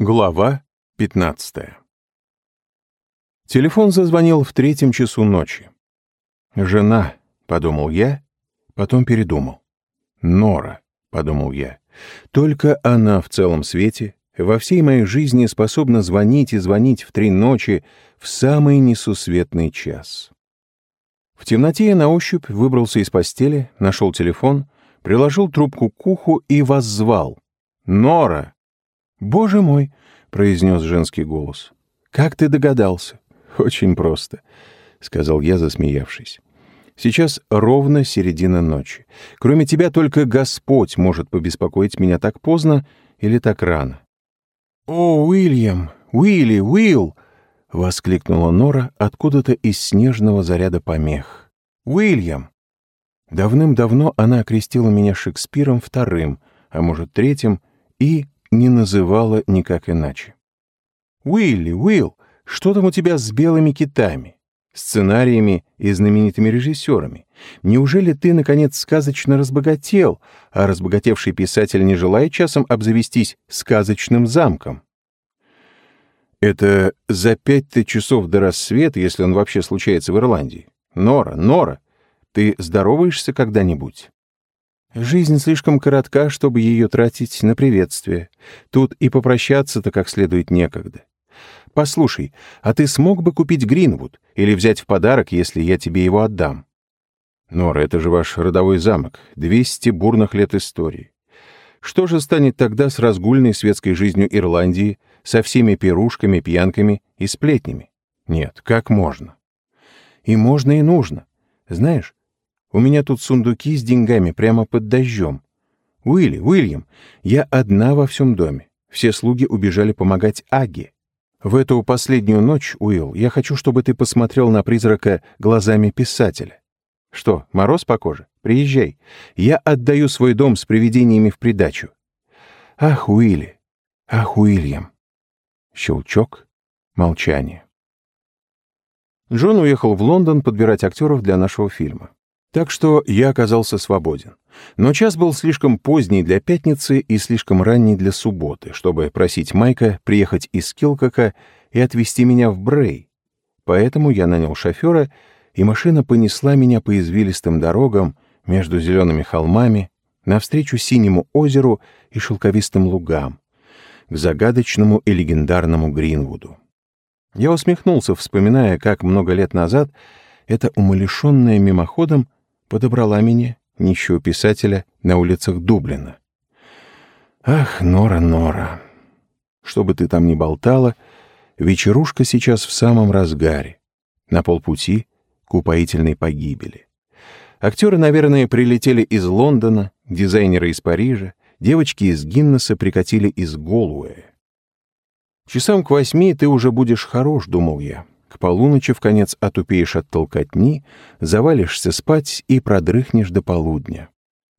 Глава 15 Телефон зазвонил в третьем часу ночи. «Жена», — подумал я, потом передумал. «Нора», — подумал я, — «только она в целом свете, во всей моей жизни способна звонить и звонить в три ночи в самый несусветный час». В темноте я на ощупь выбрался из постели, нашел телефон, приложил трубку к уху и воззвал. «Нора!» «Боже мой!» — произнес женский голос. «Как ты догадался?» «Очень просто», — сказал я, засмеявшись. «Сейчас ровно середина ночи. Кроме тебя только Господь может побеспокоить меня так поздно или так рано». «О, Уильям! Уилли! Уилл!» — воскликнула Нора откуда-то из снежного заряда помех. «Уильям!» Давным-давно она окрестила меня Шекспиром вторым, а может, третьим, и не называла никак иначе. «Уилли, Уилл, что там у тебя с белыми китами? Сценариями и знаменитыми режиссерами? Неужели ты, наконец, сказочно разбогател, а разбогатевший писатель не желает часом обзавестись сказочным замком?» «Это за пять-то часов до рассвета, если он вообще случается в Ирландии. Нора, Нора, ты здороваешься когда-нибудь?» Жизнь слишком коротка, чтобы ее тратить на приветствие. Тут и попрощаться-то как следует некогда. Послушай, а ты смог бы купить Гринвуд или взять в подарок, если я тебе его отдам? Нора, это же ваш родовой замок, 200 бурных лет истории. Что же станет тогда с разгульной светской жизнью Ирландии, со всеми пирушками, пьянками и сплетнями? Нет, как можно? И можно, и нужно. Знаешь, у меня тут сундуки с деньгами прямо под дождем. Уилли, Уильям, я одна во всем доме. Все слуги убежали помогать Аге. В эту последнюю ночь, Уилл, я хочу, чтобы ты посмотрел на призрака глазами писателя. Что, мороз по коже? Приезжай. Я отдаю свой дом с привидениями в придачу. Ах, Уилли, ах, Уильям. Щелчок, молчание. Джон уехал в Лондон подбирать актеров для нашего фильма. Так что я оказался свободен. Но час был слишком поздний для пятницы и слишком ранний для субботы, чтобы просить Майка приехать из Килкока и отвезти меня в Брей. Поэтому я нанял шофера, и машина понесла меня по извилистым дорогам между зелеными холмами навстречу синему озеру и шелковистым лугам, к загадочному и легендарному Гринвуду. Я усмехнулся, вспоминая, как много лет назад эта умалишенная мимоходом подобрала меня, нищего писателя, на улицах Дублина. Ах, Нора, Нора, что бы ты там ни болтала, вечерушка сейчас в самом разгаре, на полпути к упоительной погибели. Актеры, наверное, прилетели из Лондона, дизайнеры из Парижа, девочки из Гиннесса прикатили из Голуэя. Часам к восьми ты уже будешь хорош, думал я. К полуночи в конец отупеешь от толкотни, завалишься спать и продрыхнешь до полудня.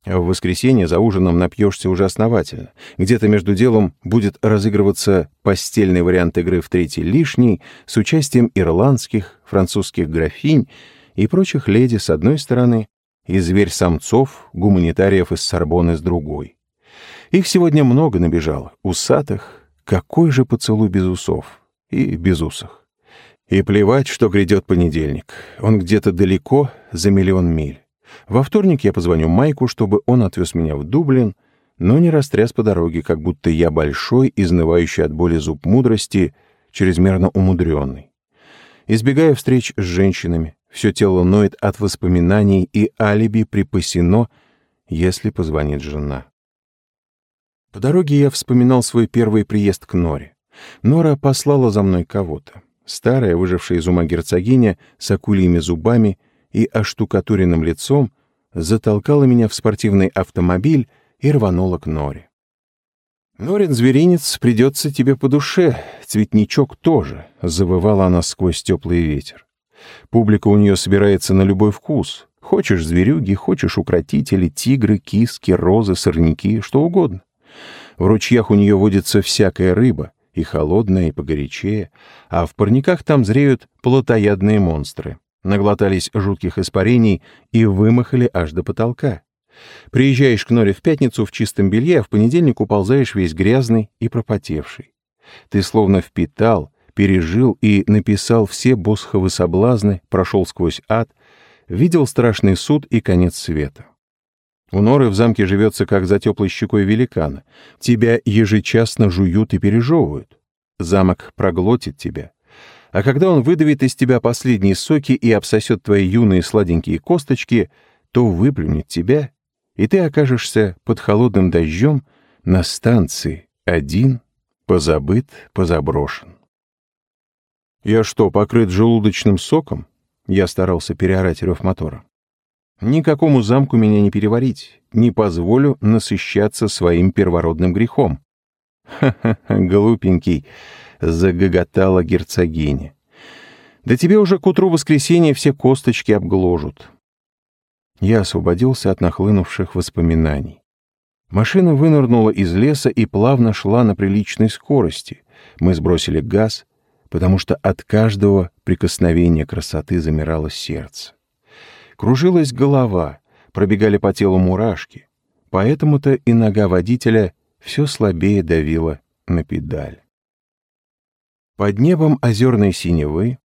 А в воскресенье за ужином напьешься уже основательно. Где-то между делом будет разыгрываться постельный вариант игры в третий лишний с участием ирландских, французских графинь и прочих леди с одной стороны и зверь-самцов, гуманитариев из Сорбоны с другой. Их сегодня много набежало, усатых, какой же поцелуй без усов и без усах. И плевать, что грядет понедельник. Он где-то далеко, за миллион миль. Во вторник я позвоню Майку, чтобы он отвез меня в Дублин, но не растряс по дороге, как будто я большой, изнывающий от боли зуб мудрости, чрезмерно умудренный. Избегая встреч с женщинами, все тело ноет от воспоминаний, и алиби припасено, если позвонит жена. По дороге я вспоминал свой первый приезд к Норе. Нора послала за мной кого-то. Старая, выжившая из ума герцогиня с акульими зубами и оштукатуренным лицом затолкала меня в спортивный автомобиль и рванула к норе. «Норин, зверинец, придется тебе по душе, цветничок тоже», — завывала она сквозь теплый ветер. «Публика у нее собирается на любой вкус. Хочешь зверюги, хочешь укротители, тигры, киски, розы, сорняки, что угодно. В ручьях у нее водится всякая рыба, и холодная, и погорячее, а в парниках там зреют плотоядные монстры. Наглотались жутких испарений и вымахали аж до потолка. Приезжаешь к Норе в пятницу в чистом белье, а в понедельник уползаешь весь грязный и пропотевший. Ты словно впитал, пережил и написал все босховы соблазны, прошел сквозь ад, видел страшный суд и конец света. У Норы в замке живется, как за теплой щекой великана. Тебя ежечасно жуют и пережевывают. Замок проглотит тебя. А когда он выдавит из тебя последние соки и обсосет твои юные сладенькие косточки, то выплюнет тебя, и ты окажешься под холодным дождем на станции, один, позабыт, позаброшен. Я что, покрыт желудочным соком? Я старался переорать рев мотора. Никакому замку меня не переварить, не позволю насыщаться своим первородным грехом. «Ха-ха-ха, глупенький!» — загоготала герцогиня. «Да тебе уже к утру воскресенья все косточки обгложут». Я освободился от нахлынувших воспоминаний. Машина вынырнула из леса и плавно шла на приличной скорости. Мы сбросили газ, потому что от каждого прикосновения красоты замирало сердце. Кружилась голова, пробегали по телу мурашки, поэтому-то и нога водителя все слабее давила на педаль. Под небом озерной синевы,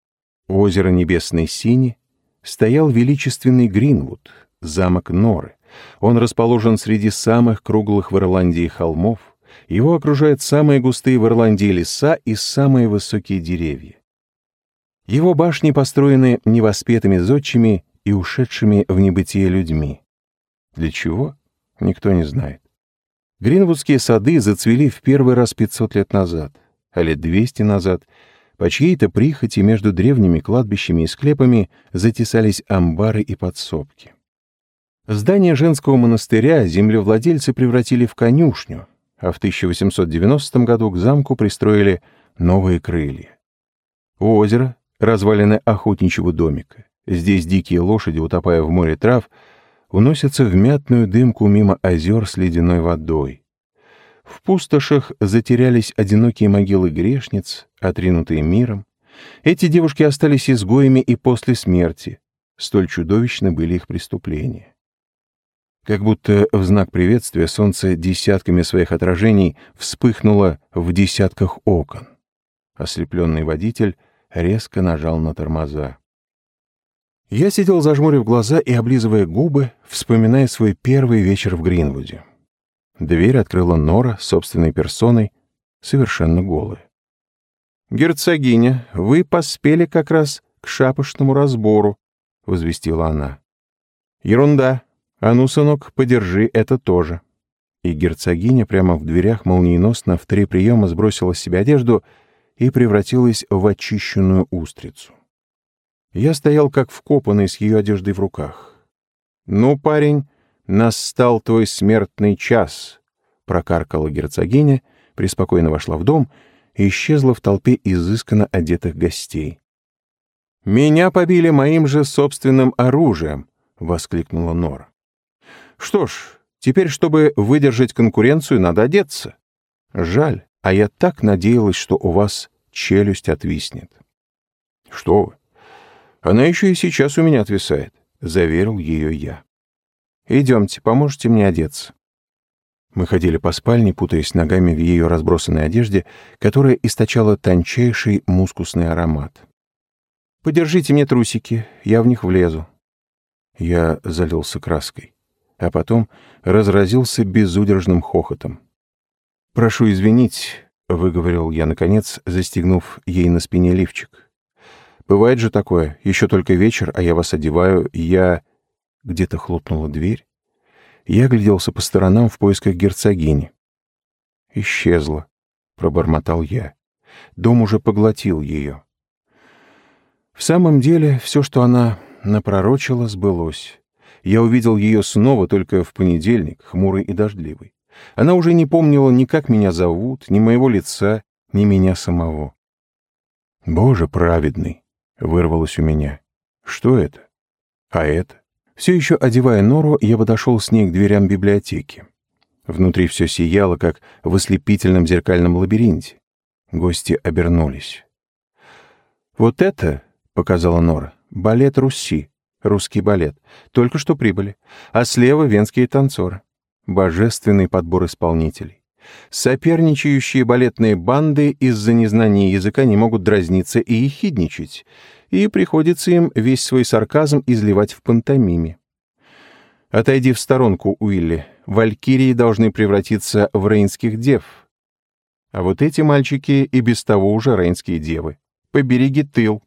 озеро небесной сини, стоял величественный Гринвуд, замок Норы. Он расположен среди самых круглых в Ирландии холмов, его окружают самые густые в Ирландии леса и самые высокие деревья. Его башни построены невоспетыми зодчими и ушедшими в небытие людьми. Для чего? Никто не знает. Гринвудские сады зацвели в первый раз 500 лет назад, а лет 200 назад по чьей-то прихоти между древними кладбищами и склепами затесались амбары и подсобки. Здание женского монастыря землевладельцы превратили в конюшню, а в 1890 году к замку пристроили новые крылья. У озера развалины охотничьего домика. Здесь дикие лошади, утопая в море трав, уносятся в мятную дымку мимо озер с ледяной водой. В пустошах затерялись одинокие могилы грешниц, отринутые миром. Эти девушки остались изгоями и после смерти. Столь чудовищны были их преступления. Как будто в знак приветствия солнце десятками своих отражений вспыхнуло в десятках окон. Ослепленный водитель резко нажал на тормоза. Я сидел, зажмурив глаза и облизывая губы, вспоминая свой первый вечер в Гринвуде. Дверь открыла Нора собственной персоной, совершенно голая. «Герцогиня, вы поспели как раз к шапошному разбору», — возвестила она. «Ерунда. А ну, сынок, подержи это тоже». И герцогиня прямо в дверях молниеносно в три приема сбросила с себя одежду и превратилась в очищенную устрицу. Я стоял как вкопанный с ее одеждой в руках. «Ну, парень, настал твой смертный час», — прокаркала герцогиня, преспокойно вошла в дом и исчезла в толпе изысканно одетых гостей. «Меня побили моим же собственным оружием», — воскликнула Нора. «Что ж, теперь, чтобы выдержать конкуренцию, надо одеться. Жаль, а я так надеялась, что у вас челюсть отвиснет». «Что вы? Она еще и сейчас у меня отвисает», — заверил ее я. «Идемте, поможете мне одеться». Мы ходили по спальне, путаясь ногами в ее разбросанной одежде, которая источала тончайший мускусный аромат. «Подержите мне трусики, я в них влезу». Я залился краской, а потом разразился безудержным хохотом. «Прошу извинить», — выговорил я, наконец, застегнув ей на спине лифчик. Бывает же такое, еще только вечер, а я вас одеваю, я...» Где-то хлопнула дверь. Я огляделся по сторонам в поисках герцогини. «Исчезла», — пробормотал я. Дом уже поглотил ее. В самом деле, все, что она напророчила, сбылось. Я увидел ее снова только в понедельник, хмурый и дождливый. Она уже не помнила ни как меня зовут, ни моего лица, ни меня самого. Боже праведный! Вырвалось у меня. Что это? А это? Все еще одевая нору, я подошел с ней к дверям библиотеки. Внутри все сияло, как в ослепительном зеркальном лабиринте. Гости обернулись. «Вот это, — показала Нора, — балет Руси, русский балет. Только что прибыли. А слева — венские танцоры. Божественный подбор исполнителей. Соперничающие балетные банды из-за незнания языка не могут дразниться и ехидничать, и приходится им весь свой сарказм изливать в пантомиме. Отойди в сторонку, Уилли. Валькирии должны превратиться в рейнских дев. А вот эти мальчики и без того уже рейнские девы. Побереги тыл.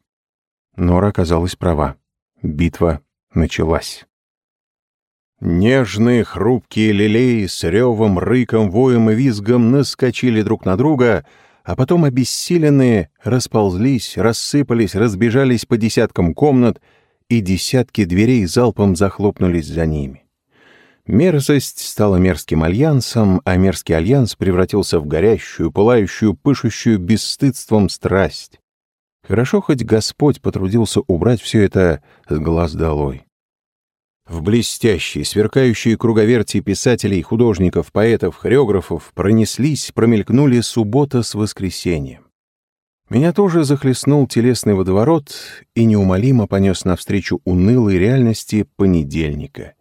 Нора оказалась права. Битва началась. Нежные хрупкие лилеи с ревом, рыком, воем и визгом наскочили друг на друга, а потом обессиленные расползлись, рассыпались, разбежались по десяткам комнат — и десятки дверей залпом захлопнулись за ними. Мерзость стала мерзким альянсом, а мерзкий альянс превратился в горящую, пылающую, пышущую бесстыдством страсть. Хорошо хоть Господь потрудился убрать все это с глаз долой. В блестящие, сверкающие круговерти писателей, художников, поэтов, хореографов пронеслись, промелькнули суббота с воскресеньем. Меня тоже захлестнул телесный водоворот и неумолимо понес навстречу унылой реальности понедельника,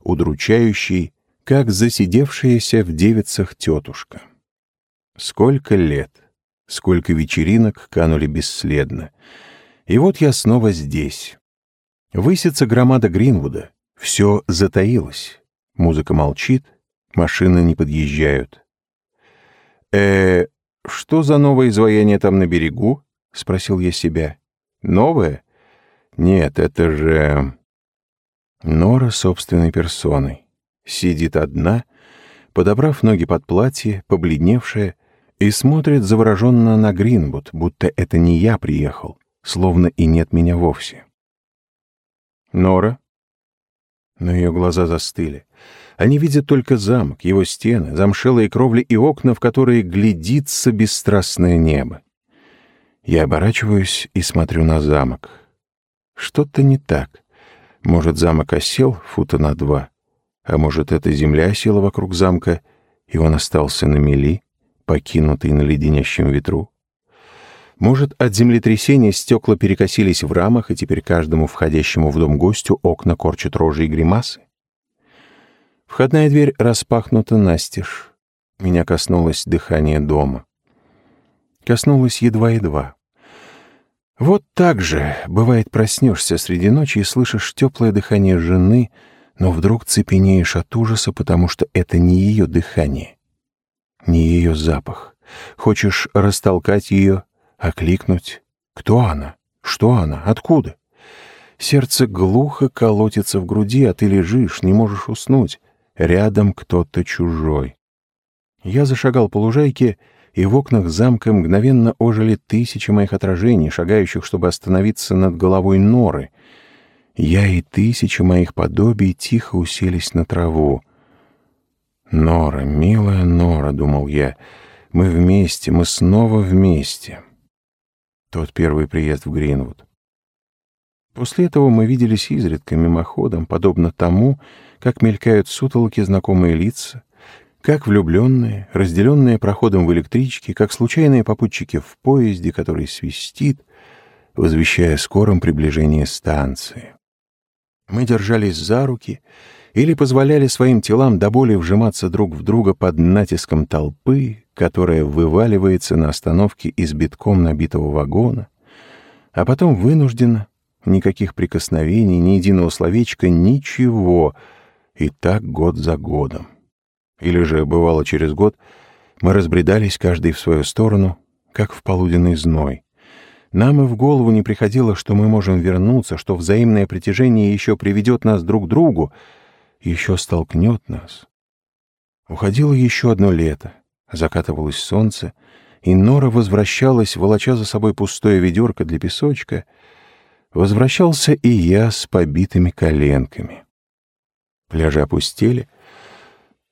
удручающий, как засидевшаяся в девицах тетушка. Сколько лет, сколько вечеринок канули бесследно. И вот я снова здесь. Высится громада Гринвуда, все затаилось. Музыка молчит, машины не подъезжают. э «Что за новое изваяние там на берегу?» — спросил я себя. «Новое? Нет, это же...» Нора собственной персоной. Сидит одна, подобрав ноги под платье, побледневшая, и смотрит завороженно на Гринвуд, будто это не я приехал, словно и нет меня вовсе. «Нора?» Но ее глаза застыли. Они видят только замок, его стены, замшелые кровли и окна, в которые глядится бесстрастное небо. Я оборачиваюсь и смотрю на замок. Что-то не так. Может, замок осел фута на два, а может, эта земля осела вокруг замка, и он остался на мели, покинутый на леденящем ветру. Может, от землетрясения стекла перекосились в рамах, и теперь каждому входящему в дом гостю окна корчат рожи и гримасы? Входная дверь распахнута настежь. Меня коснулось дыхание дома. Коснулось едва-едва. Вот так же, бывает, проснешься среди ночи и слышишь теплое дыхание жены, но вдруг цепенеешь от ужаса, потому что это не ее дыхание, не ее запах. Хочешь растолкать ее, окликнуть. Кто она? Что она? Откуда? Сердце глухо колотится в груди, а ты лежишь, не можешь уснуть. Рядом кто-то чужой. Я зашагал по лужайке, и в окнах замка мгновенно ожили тысячи моих отражений, шагающих, чтобы остановиться над головой норы. Я и тысячи моих подобий тихо уселись на траву. «Нора, милая Нора», — думал я, — «мы вместе, мы снова вместе». Тот первый приезд в Гринвуд. После этого мы виделись изредка мимоходом, подобно тому, как мелькают сутолки знакомые лица, как влюбленные, разделенные проходом в электричке, как случайные попутчики в поезде, который свистит, возвещая скором приближение станции. Мы держались за руки или позволяли своим телам до боли вжиматься друг в друга под натиском толпы, которая вываливается на остановке из битком набитого вагона, а потом вынуждена, никаких прикосновений, ни единого словечка, ничего — и так год за годом. Или же, бывало, через год мы разбредались каждый в свою сторону, как в полуденный зной. Нам и в голову не приходило, что мы можем вернуться, что взаимное притяжение еще приведет нас друг к другу, еще столкнет нас. Уходило еще одно лето, закатывалось солнце, и Нора возвращалась, волоча за собой пустое ведерко для песочка. Возвращался и я с побитыми коленками. Пляжи опустели.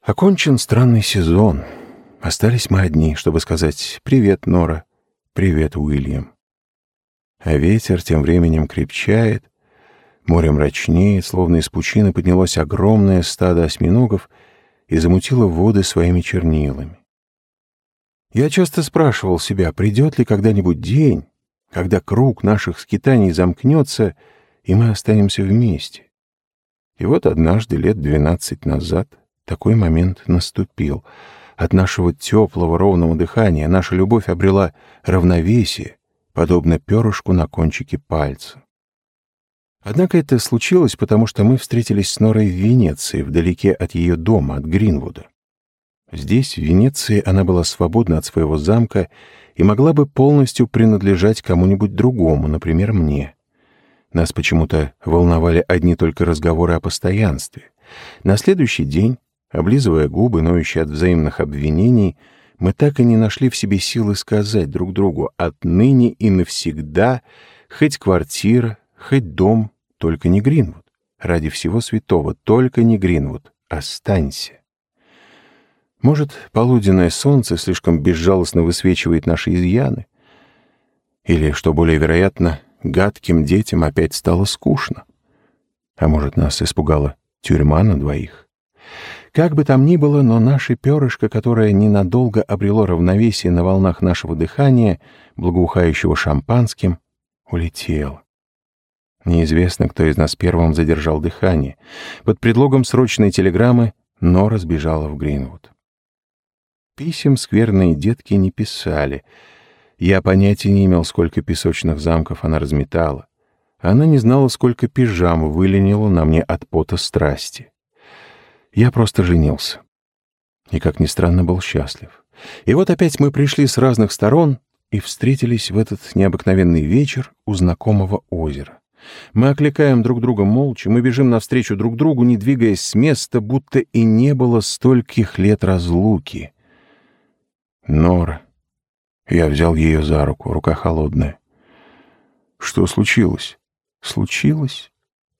Окончен странный сезон. Остались мы одни, чтобы сказать «Привет, Нора», «Привет, Уильям». А ветер тем временем крепчает, море мрачнеет, словно из пучины поднялось огромное стадо осьминогов и замутило воды своими чернилами. Я часто спрашивал себя, придет ли когда-нибудь день, когда круг наших скитаний замкнется, и мы останемся вместе. И вот однажды, лет двенадцать назад, такой момент наступил. От нашего теплого ровного дыхания наша любовь обрела равновесие, подобно перышку на кончике пальца. Однако это случилось, потому что мы встретились с Норой в Венеции, вдалеке от ее дома, от Гринвуда. Здесь, в Венеции, она была свободна от своего замка и могла бы полностью принадлежать кому-нибудь другому, например, мне. Нас почему-то волновали одни только разговоры о постоянстве. На следующий день, облизывая губы, ноющие от взаимных обвинений, мы так и не нашли в себе силы сказать друг другу «отныне и навсегда, хоть квартира, хоть дом, только не Гринвуд. Ради всего святого, только не Гринвуд. Останься». Может, полуденное солнце слишком безжалостно высвечивает наши изъяны? Или, что более вероятно, гадким детям опять стало скучно? А может, нас испугала тюрьма на двоих? Как бы там ни было, но наше перышко, которое ненадолго обрело равновесие на волнах нашего дыхания, благоухающего шампанским, улетело. Неизвестно, кто из нас первым задержал дыхание. Под предлогом срочной телеграммы Нора сбежала в Гринвуд. Писем скверные детки не писали. Я понятия не имел, сколько песочных замков она разметала. Она не знала, сколько пижам выленила на мне от пота страсти. Я просто женился. И, как ни странно, был счастлив. И вот опять мы пришли с разных сторон и встретились в этот необыкновенный вечер у знакомого озера. Мы окликаем друг друга молча, мы бежим навстречу друг другу, не двигаясь с места, будто и не было стольких лет разлуки. Нора. Я взял ее за руку, рука холодная. Что случилось? Случилось?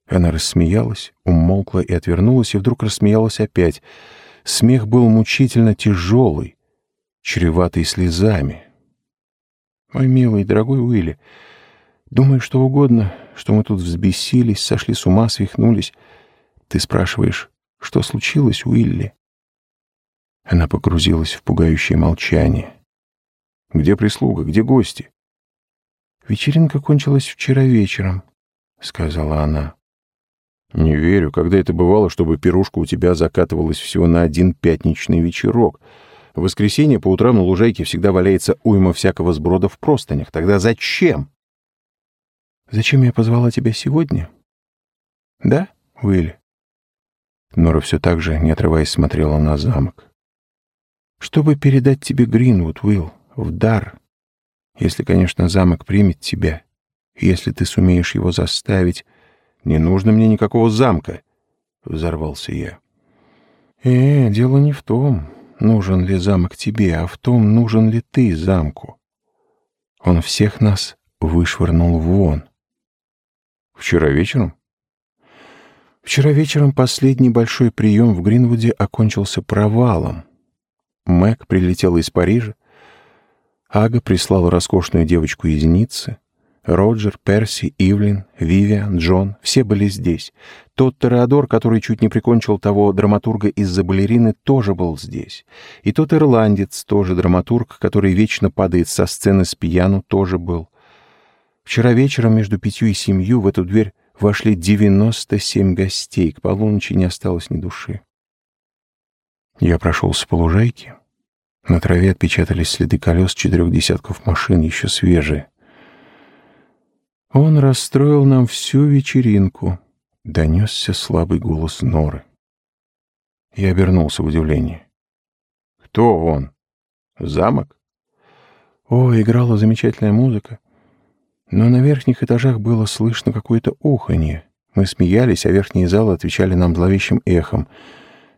Она рассмеялась, умолкла и отвернулась, и вдруг рассмеялась опять. Смех был мучительно тяжелый, чреватый слезами. Мой милый, дорогой Уилли, думаю, что угодно, что мы тут взбесились, сошли с ума, свихнулись. Ты спрашиваешь, что случилось, Уилли? Она погрузилась в пугающее молчание. «Где прислуга? Где гости?» «Вечеринка кончилась вчера вечером», — сказала она. «Не верю, когда это бывало, чтобы пирушка у тебя закатывалась всего на один пятничный вечерок. В воскресенье по утрам на лужайке всегда валяется уйма всякого сброда в простынях. Тогда зачем?» «Зачем я позвала тебя сегодня?» «Да, Уилли?» Нора все так же, не отрываясь, смотрела на замок чтобы передать тебе Гринвуд, Уилл, в дар. Если, конечно, замок примет тебя. Если ты сумеешь его заставить... Не нужно мне никакого замка, — взорвался я. Э, дело не в том, нужен ли замок тебе, а в том, нужен ли ты замку. Он всех нас вышвырнул вон. Вчера вечером? Вчера вечером последний большой прием в Гринвуде окончился провалом. Мэг прилетела из Парижа. Ага прислала роскошную девочку из Ниццы. Роджер, Перси, Ивлин, Вивиан, Джон — все были здесь. Тот Тореадор, который чуть не прикончил того драматурга из-за балерины, тоже был здесь. И тот ирландец, тоже драматург, который вечно падает со сцены с пьяну, тоже был. Вчера вечером между пятью и семью в эту дверь вошли девяносто семь гостей. К полуночи не осталось ни души. Я прошелся по лужайке. На траве отпечатались следы колес четырех десятков машин, еще свежие. Он расстроил нам всю вечеринку. Донесся слабый голос Норы. Я обернулся в удивлении. «Кто он? Замок?» О, играла замечательная музыка. Но на верхних этажах было слышно какое-то уханье. Мы смеялись, а верхние залы отвечали нам зловещим эхом —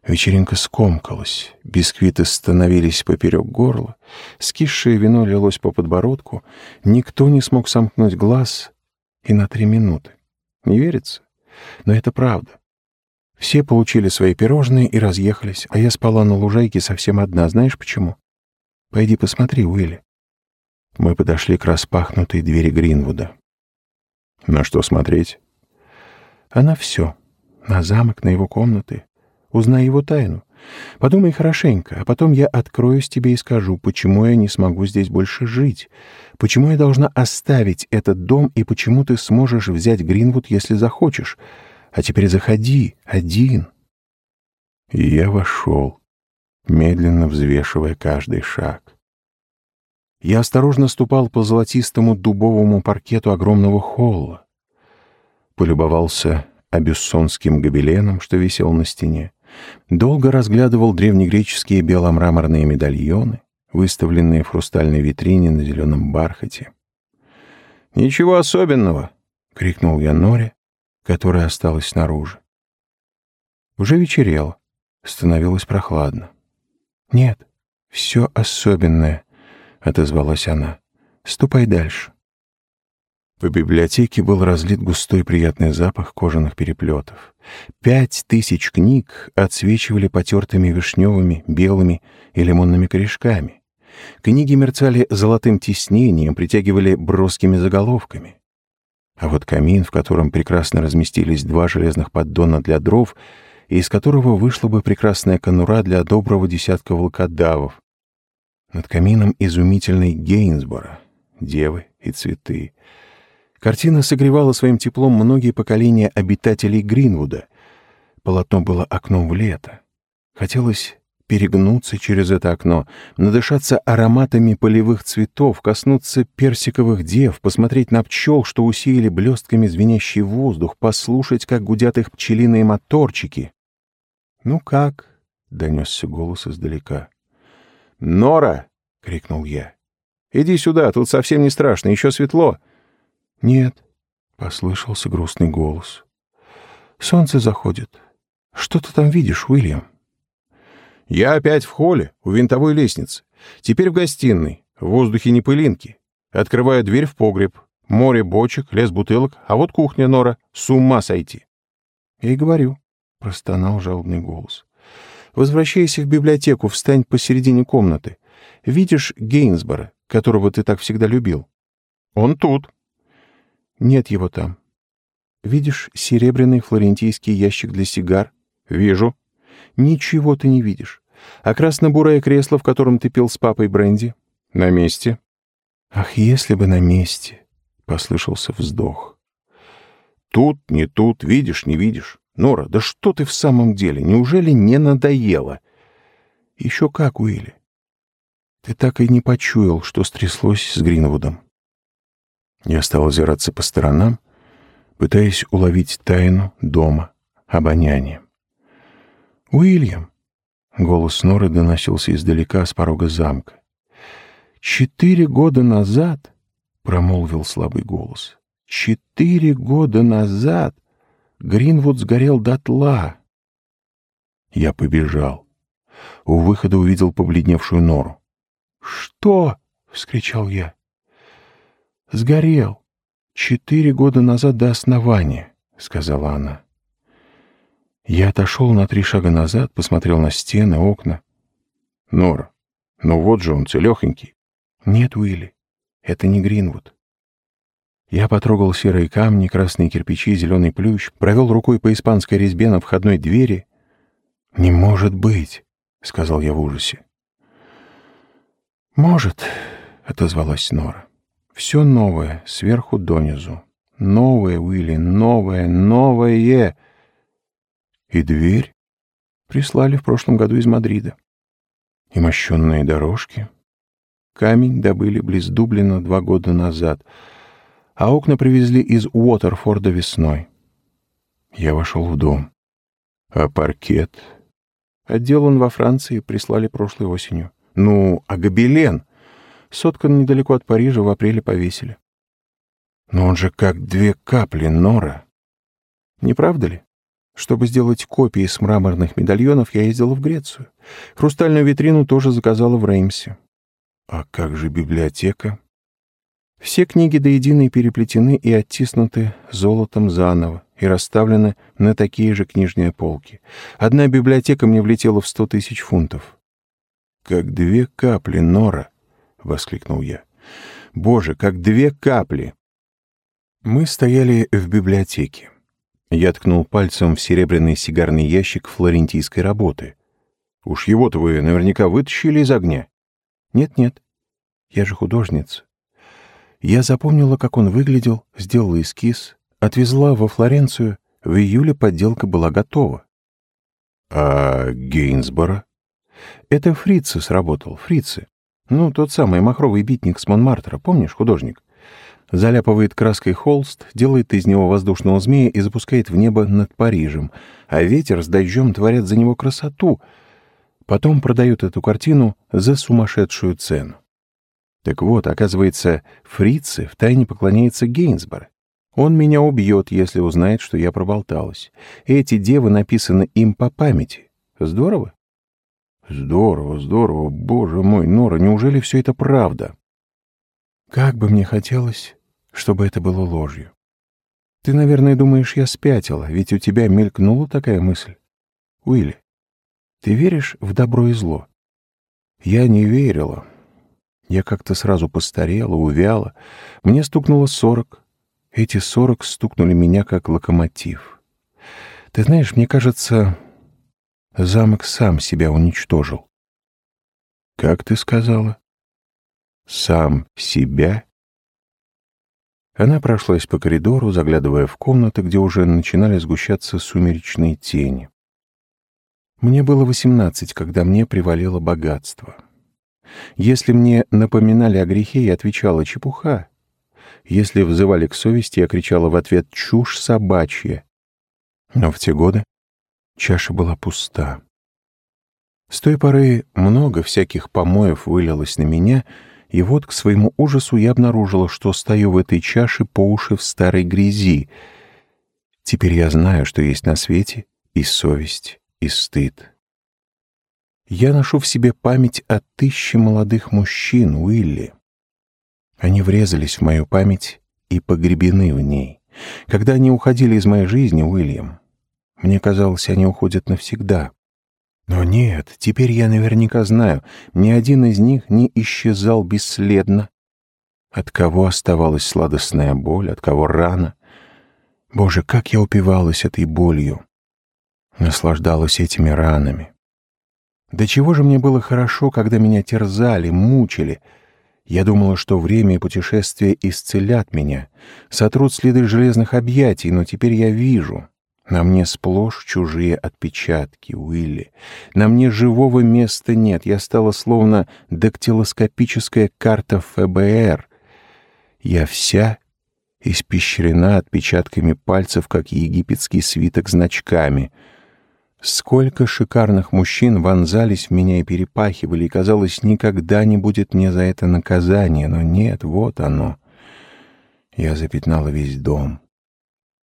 Вечеринка скомкалась, бисквиты становились поперек горла, скисшее вино лилось по подбородку, никто не смог сомкнуть глаз и на три минуты. Не верится? Но это правда. Все получили свои пирожные и разъехались, а я спала на лужайке совсем одна. Знаешь почему? Пойди посмотри, Уилли. Мы подошли к распахнутой двери Гринвуда. На что смотреть? А на все. На замок, на его комнаты, Узнай его тайну. Подумай хорошенько, а потом я откроюсь тебе и скажу, почему я не смогу здесь больше жить, почему я должна оставить этот дом и почему ты сможешь взять Гринвуд, если захочешь. А теперь заходи, один. И я вошел. медленно взвешивая каждый шаг. Я осторожно ступал по золотистому дубовому паркету огромного холла, полюбовался абюссонским гобеленом, что висел на стене, долго разглядывал древнегреческие беломраморные медальоны, выставленные в хрустальной витрине на зеленом бархате. «Ничего особенного!» — крикнул я Норе, которая осталась снаружи. Уже вечерело, становилось прохладно. «Нет, все особенное», — отозвалась она. «Ступай дальше». По библиотеке был разлит густой приятный запах кожаных переплетов. Пять тысяч книг отсвечивали потертыми вишневыми, белыми и лимонными корешками. Книги мерцали золотым тиснением, притягивали броскими заголовками. А вот камин, в котором прекрасно разместились два железных поддона для дров, из которого вышла бы прекрасная конура для доброго десятка волкодавов. Над камином изумительный Гейнсбора, девы и цветы. Картина согревала своим теплом многие поколения обитателей Гринвуда. Полотно было окном в лето. Хотелось перегнуться через это окно, надышаться ароматами полевых цветов, коснуться персиковых дев, посмотреть на пчел, что усеяли блестками звенящий воздух, послушать, как гудят их пчелиные моторчики. «Ну как?» — донесся голос издалека. «Нора!» — крикнул я. «Иди сюда, тут совсем не страшно, еще светло». «Нет», — послышался грустный голос. «Солнце заходит. Что ты там видишь, Уильям?» «Я опять в холле, у винтовой лестницы. Теперь в гостиной. В воздухе не пылинки. Открываю дверь в погреб. Море бочек, лес бутылок, а вот кухня Нора. С ума сойти!» «Я и говорю простонал жалобный голос. «Возвращайся в библиотеку, встань посередине комнаты. Видишь Гейнсбора, которого ты так всегда любил?» «Он тут». «Нет его там. Видишь серебряный флорентийский ящик для сигар?» «Вижу». «Ничего ты не видишь. А красно-бурое кресло, в котором ты пил с папой бренди?» «На месте». «Ах, если бы на месте!» — послышался вздох. «Тут, не тут, видишь, не видишь. Нора, да что ты в самом деле? Неужели не надоело? Еще как, Уилли. Ты так и не почуял, что стряслось с Гринвудом. Я стал озираться по сторонам, пытаясь уловить тайну дома, обоняние. «Уильям!» — голос Норы доносился издалека с порога замка. «Четыре года назад...» — промолвил слабый голос. «Четыре года назад Гринвуд сгорел дотла. Я побежал. У выхода увидел побледневшую нору. «Что?» — вскричал я. «Сгорел. Четыре года назад до основания», — сказала она. Я отошел на три шага назад, посмотрел на стены, окна. «Нора, ну вот же он, целехонький». «Нет, Уилли, это не Гринвуд. Я потрогал серые камни, красные кирпичи, зеленый плющ, провел рукой по испанской резьбе на входной двери. «Не может быть!» — сказал я в ужасе. «Может», — отозвалась Нора. «Все новое, сверху донизу. Новое, Уилли, новое, новое!» И дверь прислали в прошлом году из Мадрида. И мощенные дорожки. Камень добыли близ Дублина два года назад — а окна привезли из Уотерфорда весной. Я вошел в дом. А паркет? Отделан во Франции, прислали прошлой осенью. Ну, а гобелен? Соткан недалеко от Парижа, в апреле повесили. Но он же как две капли нора. Не правда ли? Чтобы сделать копии с мраморных медальонов, я ездила в Грецию. Хрустальную витрину тоже заказала в Реймсе. А как же библиотека? Все книги до единой переплетены и оттиснуты золотом заново и расставлены на такие же книжные полки. Одна библиотека мне влетела в сто тысяч фунтов. «Как две капли, Нора!» — воскликнул я. «Боже, как две капли!» Мы стояли в библиотеке. Я ткнул пальцем в серебряный сигарный ящик флорентийской работы. «Уж его-то вы наверняка вытащили из огня». «Нет-нет, я же художница. Я запомнила, как он выглядел, сделала эскиз, отвезла во Флоренцию. В июле подделка была готова. А Гейнсбора? Это фрицы сработал, фрицы. Ну, тот самый махровый битник с Монмартра, помнишь, художник? Заляпывает краской холст, делает из него воздушного змея и запускает в небо над Парижем, а ветер с дождем творят за него красоту. Потом продают эту картину за сумасшедшую цену. Так вот, оказывается, фрицы втайне поклоняется Гейнсборо. Он меня убьет, если узнает, что я проболталась. Эти девы написаны им по памяти. Здорово? Здорово, здорово. Боже мой, Нора, неужели все это правда? Как бы мне хотелось, чтобы это было ложью. Ты, наверное, думаешь, я спятила, ведь у тебя мелькнула такая мысль. Уилли, ты веришь в добро и зло? Я не верила. Я как-то сразу постарела, увяла. Мне стукнуло сорок. Эти сорок стукнули меня, как локомотив. Ты знаешь, мне кажется, замок сам себя уничтожил. Как ты сказала? Сам себя? Она прошлась по коридору, заглядывая в комнаты, где уже начинали сгущаться сумеречные тени. Мне было восемнадцать, когда мне привалило богатство. Если мне напоминали о грехе, я отвечала «чепуха». Если взывали к совести, я кричала в ответ «чушь собачья». Но в те годы чаша была пуста. С той поры много всяких помоев вылилось на меня, и вот к своему ужасу я обнаружила, что стою в этой чаше по уши в старой грязи. Теперь я знаю, что есть на свете и совесть, и стыд. Я ношу в себе память о тысяче молодых мужчин, Уилли. Они врезались в мою память и погребены в ней. Когда они уходили из моей жизни, Уильям, мне казалось, они уходят навсегда. Но нет, теперь я наверняка знаю, ни один из них не исчезал бесследно. От кого оставалась сладостная боль, от кого рана. Боже, как я упивалась этой болью, наслаждалась этими ранами. До чего же мне было хорошо, когда меня терзали, мучили — я думала, что время и путешествия исцелят меня, сотрут следы железных объятий, но теперь я вижу. На мне сплошь чужие отпечатки, Уилли. На мне живого места нет. Я стала словно дактилоскопическая карта ФБР. Я вся испещрена отпечатками пальцев, как египетский свиток значками — Сколько шикарных мужчин вонзались в меня и перепахивали, и, казалось, никогда не будет мне за это наказания, но нет, вот оно. Я запятнала весь дом,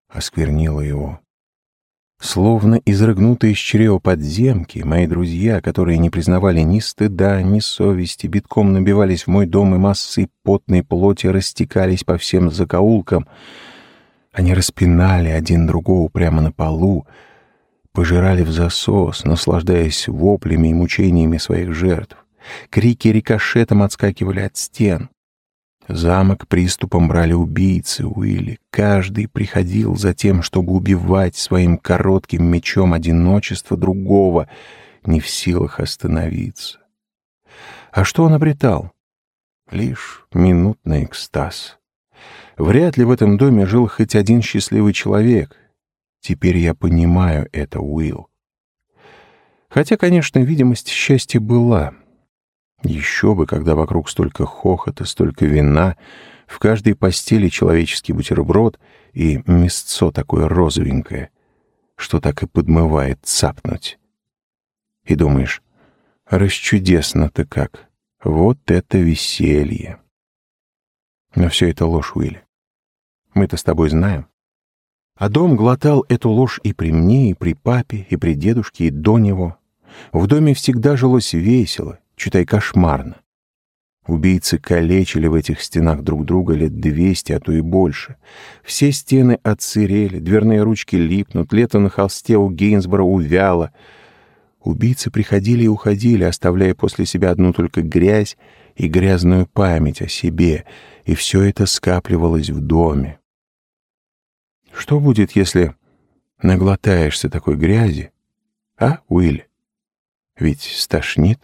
осквернила его. Словно изрыгнутые из чрева подземки, мои друзья, которые не признавали ни стыда, ни совести, битком набивались в мой дом и массой потной плоти растекались по всем закоулкам. Они распинали один другого прямо на полу, пожирали в засос, наслаждаясь воплями и мучениями своих жертв. Крики рикошетом отскакивали от стен. Замок приступом брали убийцы Уилли. Каждый приходил за тем, чтобы убивать своим коротким мечом одиночество другого, не в силах остановиться. А что он обретал? Лишь минутный экстаз. Вряд ли в этом доме жил хоть один счастливый человек, Теперь я понимаю это, Уилл. Хотя, конечно, видимость счастья была. Еще бы, когда вокруг столько хохота, столько вина, в каждой постели человеческий бутерброд и мясцо такое розовенькое, что так и подмывает цапнуть. И думаешь, расчудесно-то как, вот это веселье. Но все это ложь, Уилли. Мы-то с тобой знаем. А дом глотал эту ложь и при мне, и при папе, и при дедушке, и до него. В доме всегда жилось весело, читай кошмарно. Убийцы калечили в этих стенах друг друга лет двести, а то и больше. Все стены отсырели, дверные ручки липнут, лето на холсте у Гейнсбора увяло. Убийцы приходили и уходили, оставляя после себя одну только грязь и грязную память о себе, и все это скапливалось в доме. Что будет, если наглотаешься такой грязи, а, Уилли? Ведь стошнит.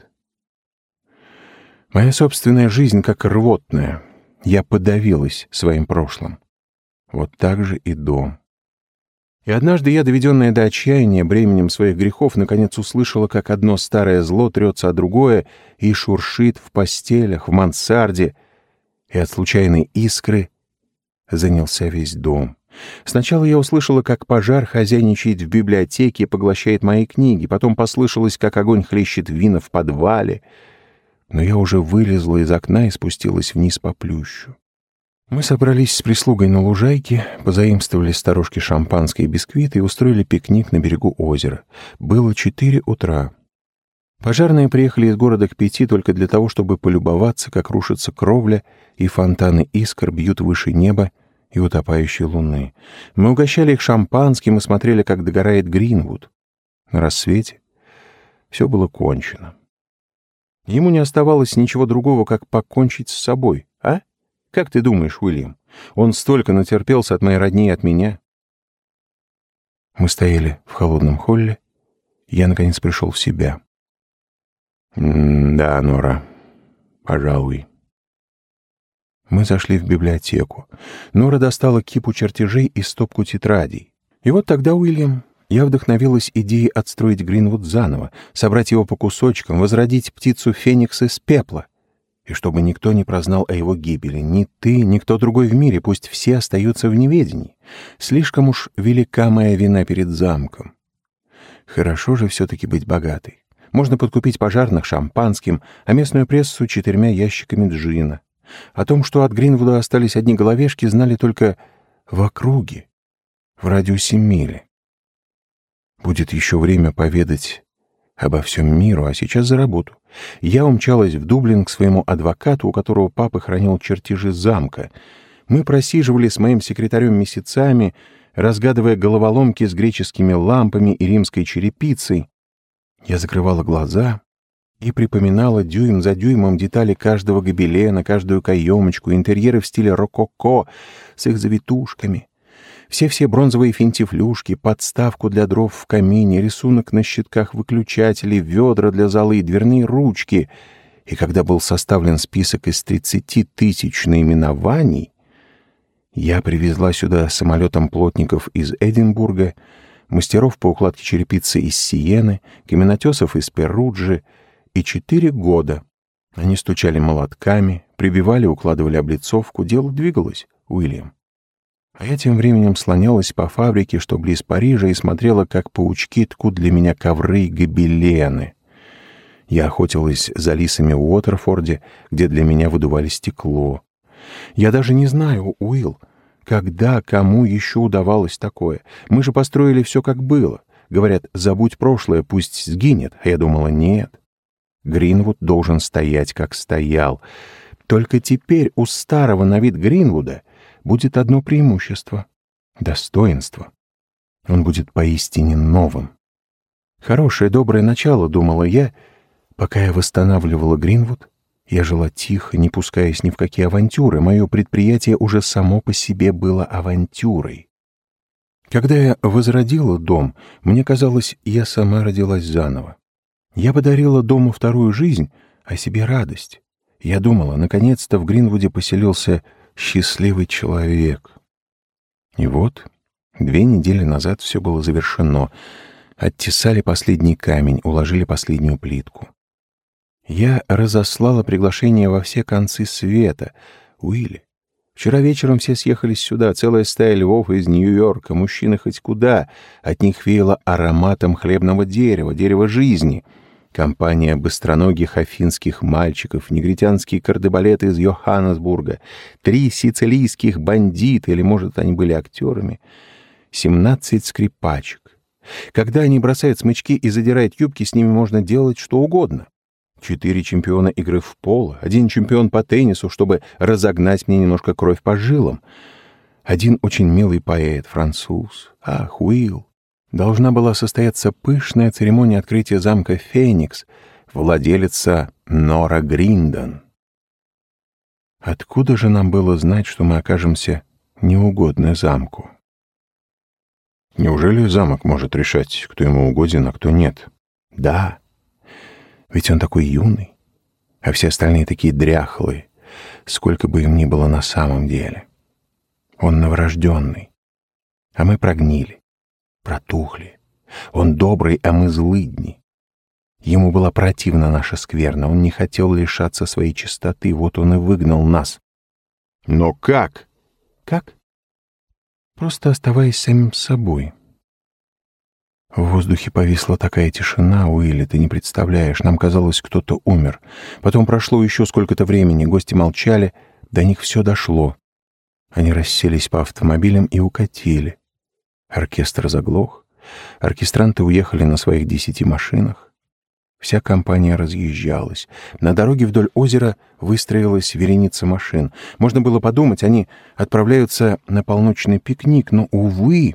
Моя собственная жизнь как рвотная. Я подавилась своим прошлым. Вот так же и дом. И однажды я, доведенная до отчаяния бременем своих грехов, наконец услышала, как одно старое зло трется о другое и шуршит в постелях, в мансарде, и от случайной искры занялся весь дом. Сначала я услышала, как пожар хозяйничает в библиотеке и поглощает мои книги, потом послышалось, как огонь хлещет вина в подвале, но я уже вылезла из окна и спустилась вниз по плющу. Мы собрались с прислугой на лужайке, позаимствовали старушки шампанское и бисквиты и устроили пикник на берегу озера. Было четыре утра. Пожарные приехали из города к пяти только для того, чтобы полюбоваться, как рушится кровля, и фонтаны искр бьют выше неба и утопающей луны. Мы угощали их шампанским и смотрели, как догорает Гринвуд. На рассвете все было кончено. Ему не оставалось ничего другого, как покончить с собой, а? Как ты думаешь, Уильям, он столько натерпелся от моей родни и от меня? Мы стояли в холодном холле. Я, наконец, пришел в себя. «Да, Нора, пожалуй». Мы зашли в библиотеку. Нора достала кипу чертежей и стопку тетрадей. И вот тогда, Уильям, я вдохновилась идеей отстроить Гринвуд заново, собрать его по кусочкам, возродить птицу Феникс из пепла и чтобы никто не прознал о его гибели, ни ты, ни кто другой в мире, пусть все остаются в неведении. Слишком уж велика моя вина перед замком. Хорошо же все-таки быть богатой. Можно подкупить пожарных шампанским, а местную прессу четырьмя ящиками джина. О том, что от Гринвуда остались одни головешки, знали только в округе, в радиусе мили. Будет еще время поведать обо всем миру, а сейчас за работу. Я умчалась в Дублин к своему адвокату, у которого папа хранил чертежи замка. Мы просиживали с моим секретарем месяцами, разгадывая головоломки с греческими лампами и римской черепицей. Я закрывала глаза и припоминала дюйм за дюймом детали каждого гобелена, каждую каемочку, интерьеры в стиле рококо с их завитушками, все-все бронзовые финтифлюшки, подставку для дров в камине, рисунок на щитках выключателей, ведра для золы, дверные ручки. И когда был составлен список из 30 тысяч наименований, я привезла сюда самолетом плотников из Эдинбурга, мастеров по укладке черепицы из Сиены, каменотесов из Перуджи, и четыре года они стучали молотками, прибивали, укладывали облицовку, дело двигалось, Уильям. А я тем временем слонялась по фабрике, что близ Парижа, и смотрела, как паучки ткут для меня ковры и гобелены. Я охотилась за лисами в Уотерфорде, где для меня выдували стекло. Я даже не знаю, Уилл, когда, кому еще удавалось такое. Мы же построили все как было. Говорят, забудь прошлое, пусть сгинет. А я думала, нет. Гринвуд должен стоять, как стоял. Только теперь у старого на вид Гринвуда будет одно преимущество — достоинство. Он будет поистине новым. Хорошее, доброе начало, думала я, пока я восстанавливала Гринвуд. Я жила тихо, не пускаясь ни в какие авантюры. Мое предприятие уже само по себе было авантюрой. Когда я возродила дом, мне казалось, я сама родилась заново. Я подарила дому вторую жизнь, а себе радость. Я думала, наконец-то в Гринвуде поселился счастливый человек. И вот, две недели назад все было завершено. Оттесали последний камень, уложили последнюю плитку. Я разослала приглашение во все концы света. Уилли, вчера вечером все съехались сюда, целая стая львов из Нью-Йорка, мужчины хоть куда. От них веяло ароматом хлебного дерева, дерева жизни — Компания быстроногих афинских мальчиков, негритянские кардебалеты из Йоханнесбурга, три сицилийских бандита, или, может, они были актерами, семнадцать скрипачек. Когда они бросают смычки и задирают юбки, с ними можно делать что угодно. Четыре чемпиона игры в поло, один чемпион по теннису, чтобы разогнать мне немножко кровь по жилам. Один очень милый поэт, француз. Ах, Уилл, должна была состояться пышная церемония открытия замка Феникс, владелица Нора Гриндон. Откуда же нам было знать, что мы окажемся неугодны замку? Неужели замок может решать, кто ему угоден, а кто нет? Да, ведь он такой юный, а все остальные такие дряхлые, сколько бы им ни было на самом деле. Он новорожденный, а мы прогнили. Протухли. Он добрый, а мы злыдни. Ему была противна наша скверна, он не хотел лишаться своей чистоты, вот он и выгнал нас. Но как? Как? Просто оставаясь самим собой. В воздухе повисла такая тишина, Уилли, ты не представляешь. Нам казалось, кто-то умер. Потом прошло еще сколько-то времени, гости молчали, до них все дошло. Они расселись по автомобилям и укатили. Оркестр заглох. Оркестранты уехали на своих десяти машинах. Вся компания разъезжалась. На дороге вдоль озера выстроилась вереница машин. Можно было подумать, они отправляются на полночный пикник, но, увы,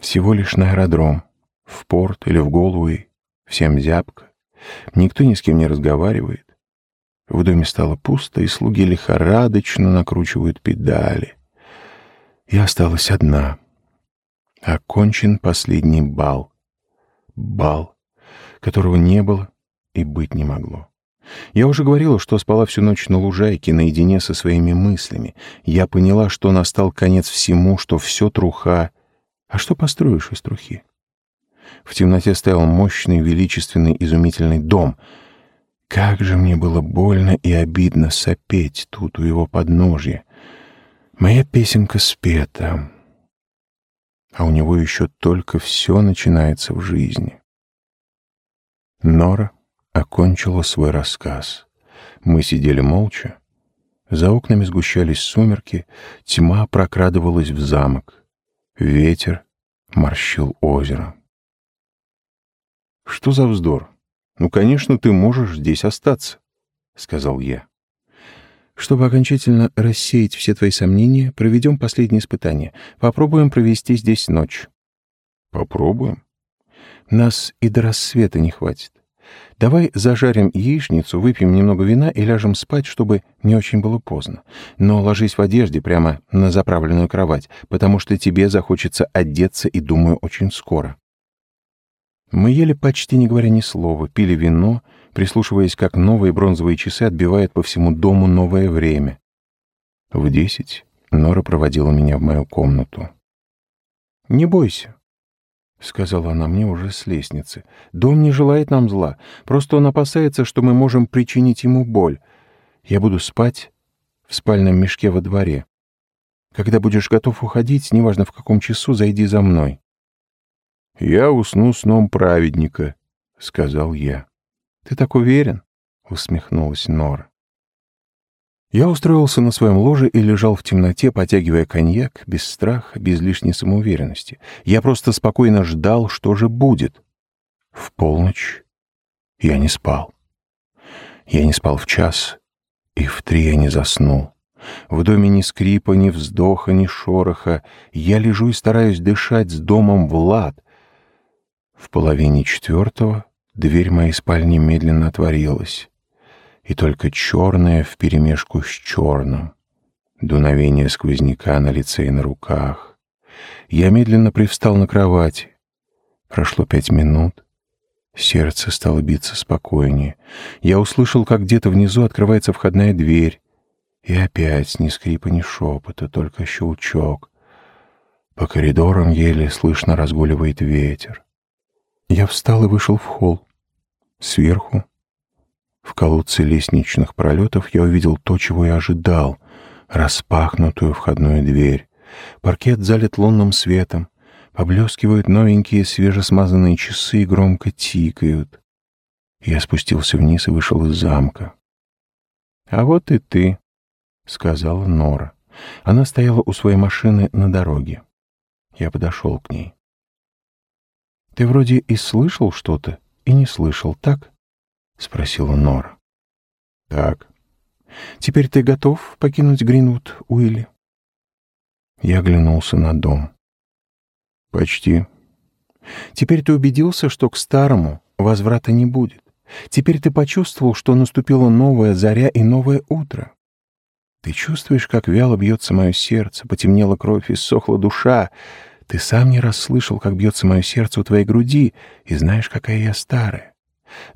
всего лишь на аэродром, в порт или в Голуэй, всем зябко. Никто ни с кем не разговаривает. В доме стало пусто, и слуги лихорадочно накручивают педали. Я осталась одна. Окончен последний бал. Бал, которого не было и быть не могло. Я уже говорила, что спала всю ночь на лужайке, наедине со своими мыслями. Я поняла, что настал конец всему, что все труха а что построишь из трухи? В темноте стоял мощный, величественный, изумительный дом. Как же мне было больно и обидно сопеть тут у его подножья. Моя песенка спета. А у него еще только все начинается в жизни. Нора окончила свой рассказ. Мы сидели молча. За окнами сгущались сумерки, тьма прокрадывалась в замок. Ветер морщил озеро. «Что за вздор? Ну, конечно, ты можешь здесь остаться», — сказал я. «Чтобы окончательно рассеять все твои сомнения, проведем последнее испытание. Попробуем провести здесь ночь». «Попробуем?» «Нас и до рассвета не хватит. Давай зажарим яичницу, выпьем немного вина и ляжем спать, чтобы не очень было поздно. Но ложись в одежде прямо на заправленную кровать, потому что тебе захочется одеться и, думаю, очень скоро. Мы ели почти не говоря ни слова, пили вино, прислушиваясь, как новые бронзовые часы отбивают по всему дому новое время. В десять Нора проводила меня в мою комнату. «Не бойся, — сказала она мне уже с лестницы. «Дом не желает нам зла. Просто он опасается, что мы можем причинить ему боль. Я буду спать в спальном мешке во дворе. Когда будешь готов уходить, неважно в каком часу, зайди за мной». «Я усну сном праведника», — сказал я. «Ты так уверен?» — усмехнулась Нора. Я устроился на своем ложе и лежал в темноте, потягивая коньяк, без страха, без лишней самоуверенности. Я просто спокойно ждал, что же будет. В полночь я не спал. Я не спал в час, и в три я не заснул. В доме ни скрипа, ни вздоха, ни шороха. Я лежу и стараюсь дышать с домом в лад. В половине четвертого дверь моей спальни медленно отворилась и только черное вперемешку с черным. Дуновение сквозняка на лице и на руках. Я медленно привстал на кровати. Прошло пять минут. Сердце стало биться спокойнее. Я услышал, как где-то внизу открывается входная дверь. И опять ни скрипа, ни шепота, только щелчок. По коридорам еле слышно разгуливает ветер. Я встал и вышел в холл. Сверху в колодце лестничных пролетов я увидел то, чего я ожидал — распахнутую входную дверь. Паркет залит лунным светом, поблескивают новенькие свежесмазанные часы и громко тикают. Я спустился вниз и вышел из замка. «А вот и ты», — сказала Нора. Она стояла у своей машины на дороге. Я подошел к ней. «Ты вроде и слышал что-то, и не слышал, так?» — спросила Нора. «Так. Теперь ты готов покинуть Гринвуд, Уилли?» Я оглянулся на дом. «Почти. Теперь ты убедился, что к старому возврата не будет. Теперь ты почувствовал, что наступила новая заря и новое утро. Ты чувствуешь, как вяло бьется мое сердце, потемнела кровь и сохла душа. Ты сам не раз слышал, как бьется мое сердце у твоей груди, и знаешь, какая я старая.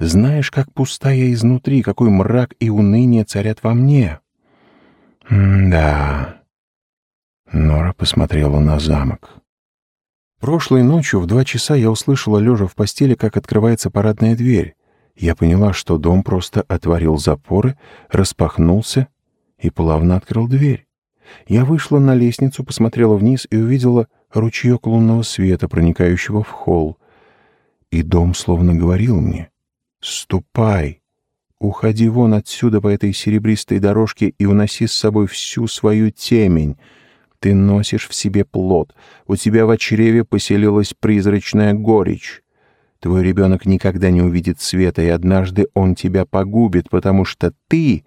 Знаешь, как пустая изнутри, какой мрак и уныние царят во мне. М да. Нора посмотрела на замок. Прошлой ночью в два часа я услышала, лежа в постели, как открывается парадная дверь. Я поняла, что дом просто отворил запоры, распахнулся и плавно открыл дверь. Я вышла на лестницу, посмотрела вниз и увидела ручеек лунного света, проникающего в холл. И дом словно говорил мне «Ступай, уходи вон отсюда по этой серебристой дорожке и уноси с собой всю свою темень. Ты носишь в себе плод, у тебя в чреве поселилась призрачная горечь». Твой ребенок никогда не увидит света, и однажды он тебя погубит, потому что ты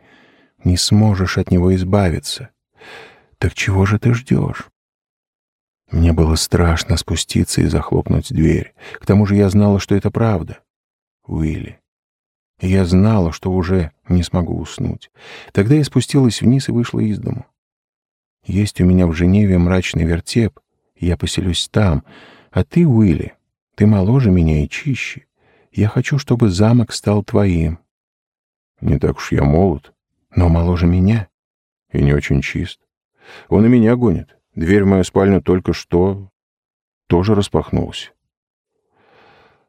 не сможешь от него избавиться. Так чего же ты ждешь? Мне было страшно спуститься и захлопнуть дверь. К тому же я знала, что это правда. Уилли. Я знала, что уже не смогу уснуть. Тогда я спустилась вниз и вышла из дому. Есть у меня в Женеве мрачный вертеп, я поселюсь там. А ты, Уилли, ты моложе меня и чище. Я хочу, чтобы замок стал твоим. Не так уж я молод, но моложе меня и не очень чист. Он и меня гонит. Дверь в мою спальню только что тоже распахнулась.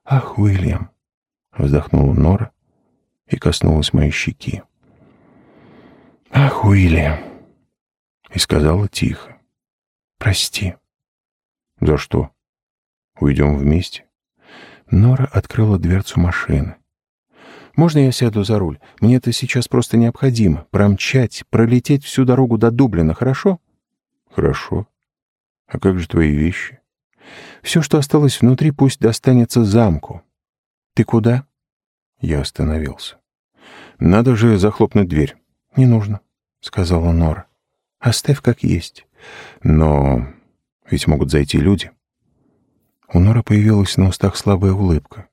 «Ах, Уильям!» — вздохнула Нора и коснулась моей щеки. «Ах, Уильям!» — и сказала тихо. «Прости». «За что? Уйдем вместе?» Нора открыла дверцу машины. «Можно я сяду за руль? Мне это сейчас просто необходимо. Промчать, пролететь всю дорогу до Дублина, хорошо?» Хорошо. А как же твои вещи? Все, что осталось внутри, пусть достанется замку. Ты куда? Я остановился. Надо же захлопнуть дверь. Не нужно, сказала Нора. Оставь как есть. Но ведь могут зайти люди. У Нора появилась на устах слабая улыбка.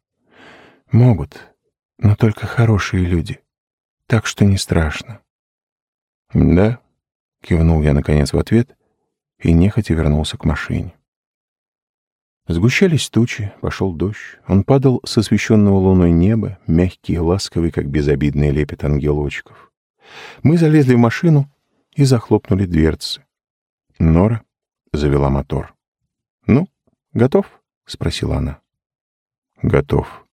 Могут, но только хорошие люди. Так что не страшно. Да, кивнул я наконец в ответ и нехотя вернулся к машине. Сгущались тучи, пошел дождь. Он падал с освещенного луной неба, мягкий и ласковый, как безобидный лепет ангелочков. Мы залезли в машину и захлопнули дверцы. Нора завела мотор. «Ну, готов?» — спросила она. «Готов».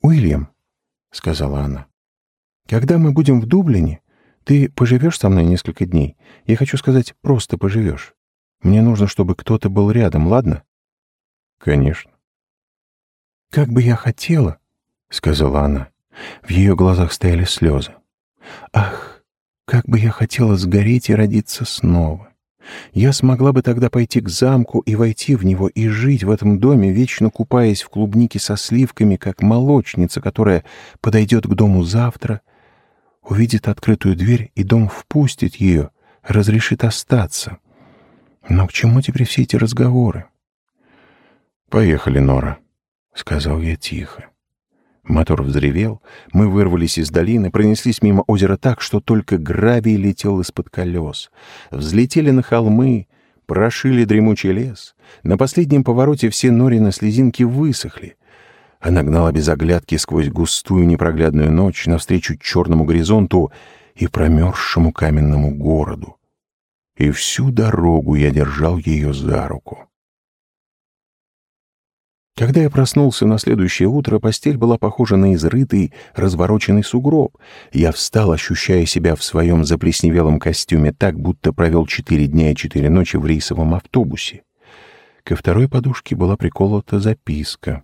«Уильям», — сказала она, — «когда мы будем в Дублине, ты поживешь со мной несколько дней? Я хочу сказать, просто поживешь. Мне нужно, чтобы кто-то был рядом, ладно? Конечно. Как бы я хотела, — сказала она. В ее глазах стояли слезы. Ах, как бы я хотела сгореть и родиться снова. Я смогла бы тогда пойти к замку и войти в него и жить в этом доме, вечно купаясь в клубнике со сливками, как молочница, которая подойдет к дому завтра увидит открытую дверь, и дом впустит ее, разрешит остаться. Но к чему теперь все эти разговоры? «Поехали, Нора», — сказал я тихо. Мотор взревел, мы вырвались из долины, пронеслись мимо озера так, что только гравий летел из-под колес. Взлетели на холмы, прошили дремучий лес. На последнем повороте все Норины слезинки высохли. Она гнала без оглядки сквозь густую непроглядную ночь навстречу черному горизонту и промерзшему каменному городу. И всю дорогу я держал ее за руку. Когда я проснулся на следующее утро, постель была похожа на изрытый, развороченный сугроб. Я встал, ощущая себя в своем заплесневелом костюме так, будто провел четыре дня и четыре ночи в рейсовом автобусе. Ко второй подушке была приколота записка.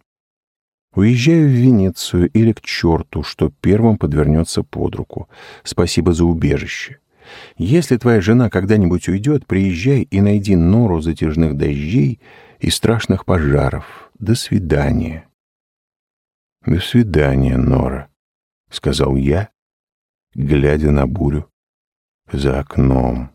Уезжаю в Венецию или к черту, что первым подвернется под руку. Спасибо за убежище. Если твоя жена когда-нибудь уйдет, приезжай и найди нору затяжных дождей и страшных пожаров. До свидания. До свидания, Нора, — сказал я, глядя на бурю за окном.